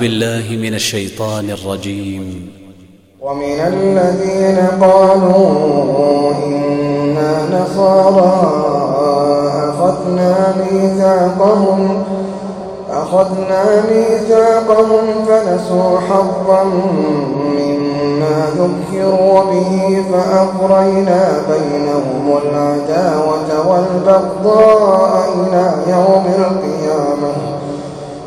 بالله من الشيطان الرجيم. ومن الذين قالوا إنا نصارى أخذنا ميثاقهم أخذنا ميثاقهم فنسوا حظا مما ذكروا به فأغرينا بينهم العداوة والبغضاء إلى يوم القيامة.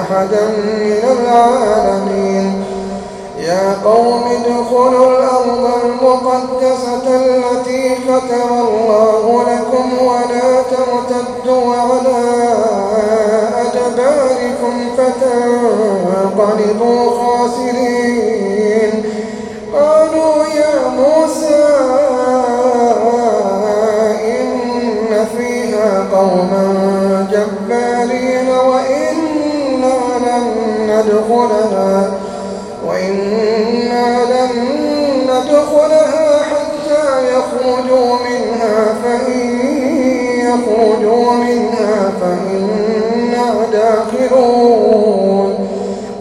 أحدا من العالمين. يا قوم ادخلوا الأرض المقدسة التي كتب الله لكم ولا ترتدوا على أدباركم فتنقلبوا خاسرين. قالوا يا موسى إن فيها قوما ندخلها وإنا لن ندخلها حتى يخرجوا منها فإن يخرجوا منها فإنا داخلون.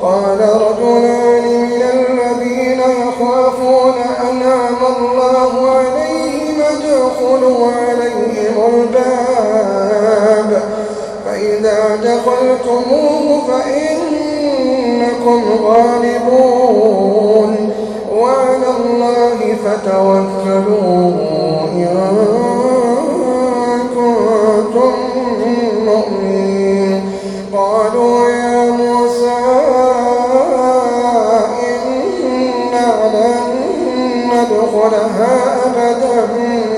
قال رجلان من الذين يخافون أنعم الله عليهم ادخلوا عليهم الباب. فإذا دخلتموه فإنكم غالبون. وعلى الله فتوكلوا إن كنتم مؤمنين. قالوا يا موسى إنا لن ندخلها أبدا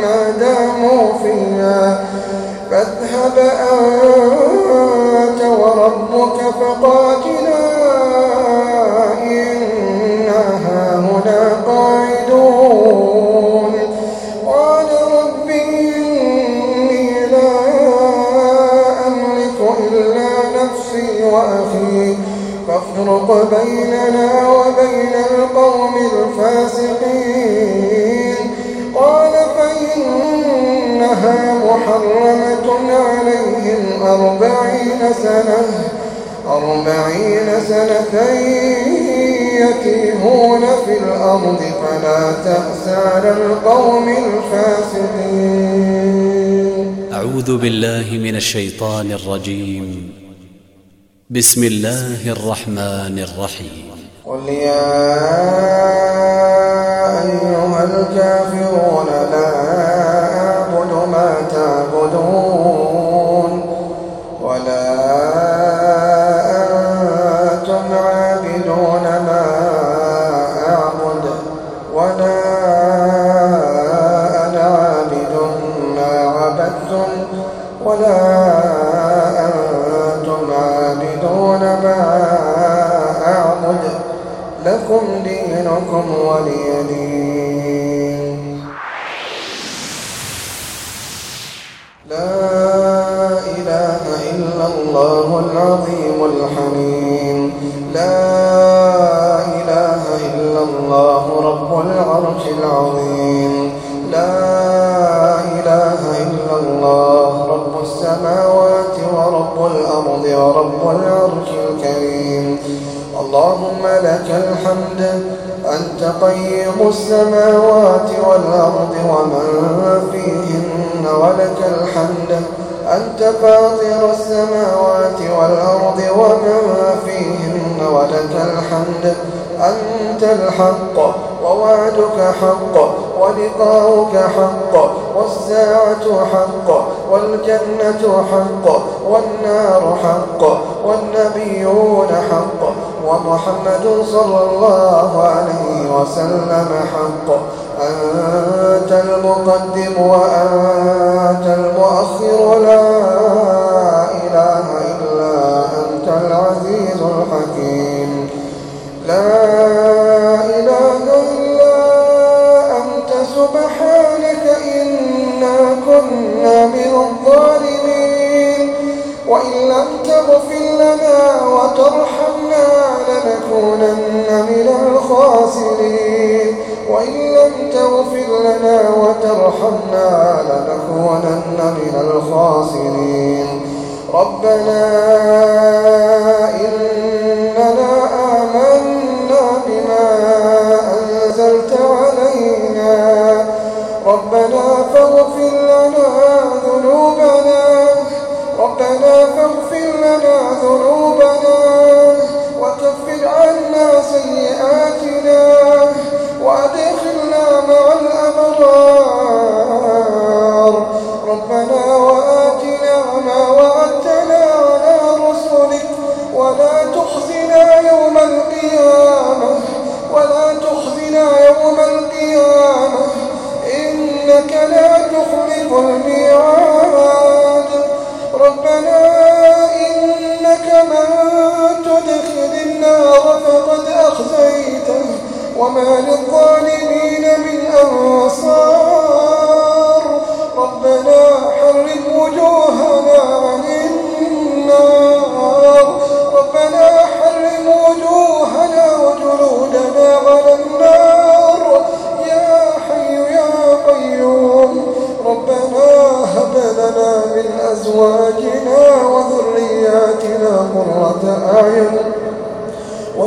ما داموا فيها فاذهب أنت وربك فقاتلا يتيهون في الأرض فلا تأس على القوم الفاسقين. أعوذ بالله من الشيطان الرجيم. بسم الله الرحمن الرحيم. قل يا أيها الكافرون السماوات والأرض ومن فيهن ولك الحمد. أنت فاطر السماوات والأرض ومن فيهن ولك الحمد. أنت الحق ووعدك حق ولقاؤك حق والساعة حق والجنة حق والنار حق والنبيون حق. ومحمد صلى الله عليه وسلم حق. أنت المقدم وأنت المؤخر لا إله إلا أنت العزيز الحكيم. لا إله إلا أنت سبحانك إنا كنا من الظالمين. وإن لم تغفر لنا وإن لم تغفر لنا وترحمنا لنكونن من الخاسرين ربنا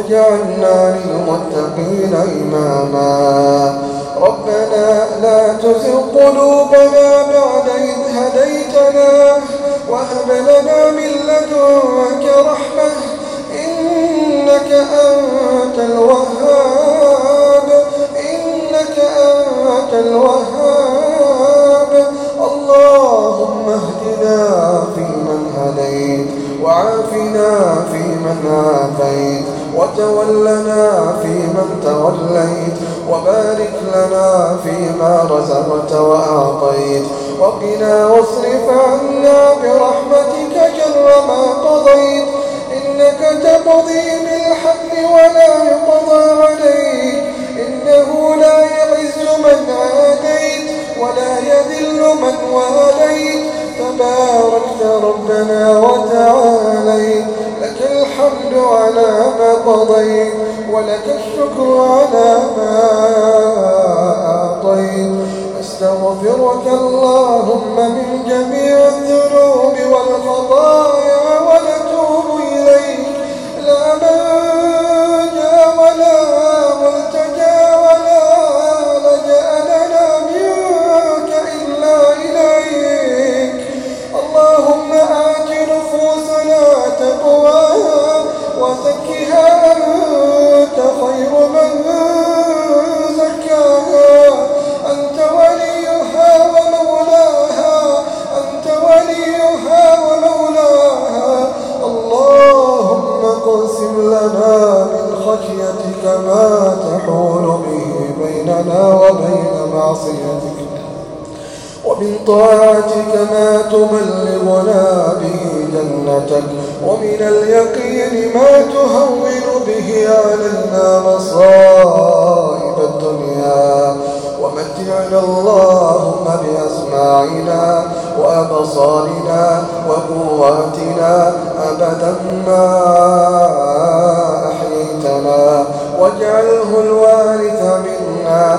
وجعلنا للمتقين إماما. ربنا لا تزغ قلوبنا بعد إذ هديتنا وهب لنا من لدنك رحمة إنك أنت الوهاب. إنك أنت الوهاب. اللهم اهدنا فيمن هديت وعافنا فيمن عافيت. وتولنا فيمن توليت وبارك لنا فيما رزقت وأعطيت وقنا واصرف عنا برحمتك جر ما قضيت إنك تقضي بالحق ولا يقضى عليك إنه لا يعز من عاديت ولا يذل من واليت تباركت ربنا وتعاليت الحمد على ما قضيت ولك الشكر على ما أعطيت. أستغفرك اللهم من جميع الذنوب والخطايا. معصيتك ومن طاعتك ما تبلغنا به جنتك. ومن اليقين ما تهون به علينا مصائب الدنيا. ومتعنا اللهم بأسماعنا وأبصارنا وقواتنا. أبدا ما أحييتنا. واجعله الوارث منا.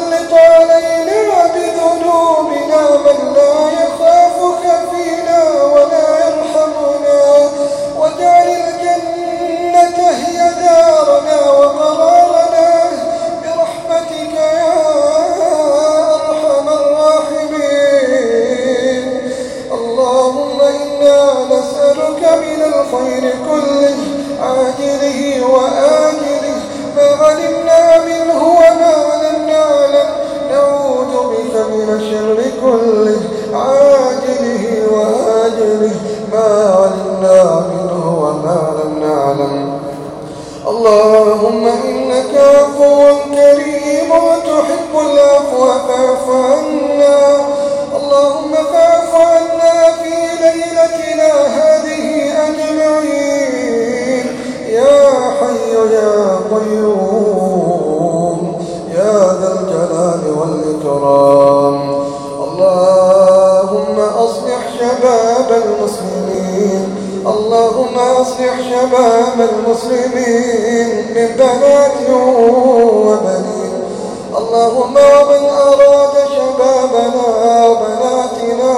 عنا اللهم فاعف عنا في ليلتنا هذه أجمعين. يا حي يا قيوم. يا ذا الجلال والإكرام. اللهم أصلح شباب المسلمين. اللهم أصلح شباب المسلمين من بنات وبنين. اللهم ومن أراد شبابنا وبناتنا.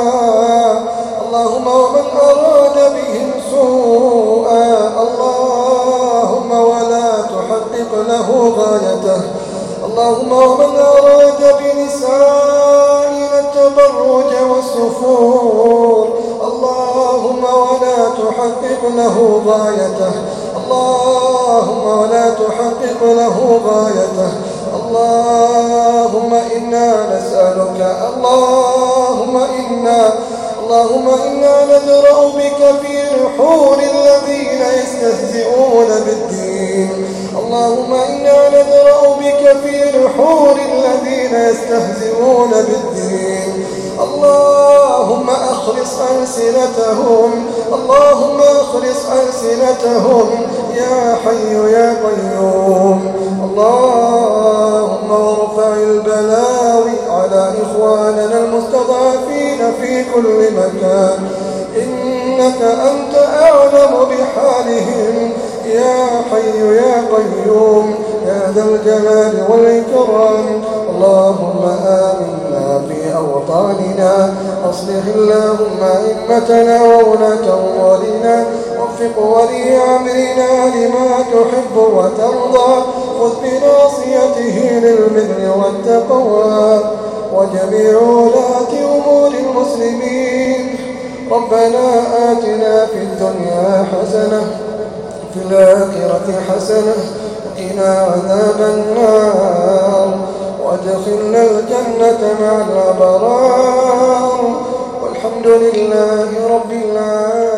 اللهم ومن أراد بهم سوءا. اللهم ولا تحقق له غايته. اللهم ومن أراد بنسائنا التبرج والسفور. اللهم ولا تحقق له غايته. اللهم ولا تحقق له غايته. اللهم إنا نسألك اللهم إنا اللهم إنا ندرأ بك في نحور الذين يستهزئون بالدين. اللهم إنا ندرأ بك في نحور الذين يستهزئون بالدين. اللهم أخلص ألسنتهم اللهم أخلص ألسنتهم يا حي يا قيوم. اللهم في كل مكان. إنك أنت أعلم بحالهم. يا حي يا قيوم يا ذا الجلال والإكرام. اللهم آمنا في أوطاننا. أصلح اللهم أئمتنا وولاة أمورنا وفق ولي أمرنا لما تحب وترضى. خذ بناصيته للبر والتقوى. وجميع ولاة أمور المسلمين. ربنا آتنا في الدنيا حسنة في الآخرة حسنة وقنا عذاب النار. وادخلنا الجنة مع الأبرار. والحمد لله رب العالمين.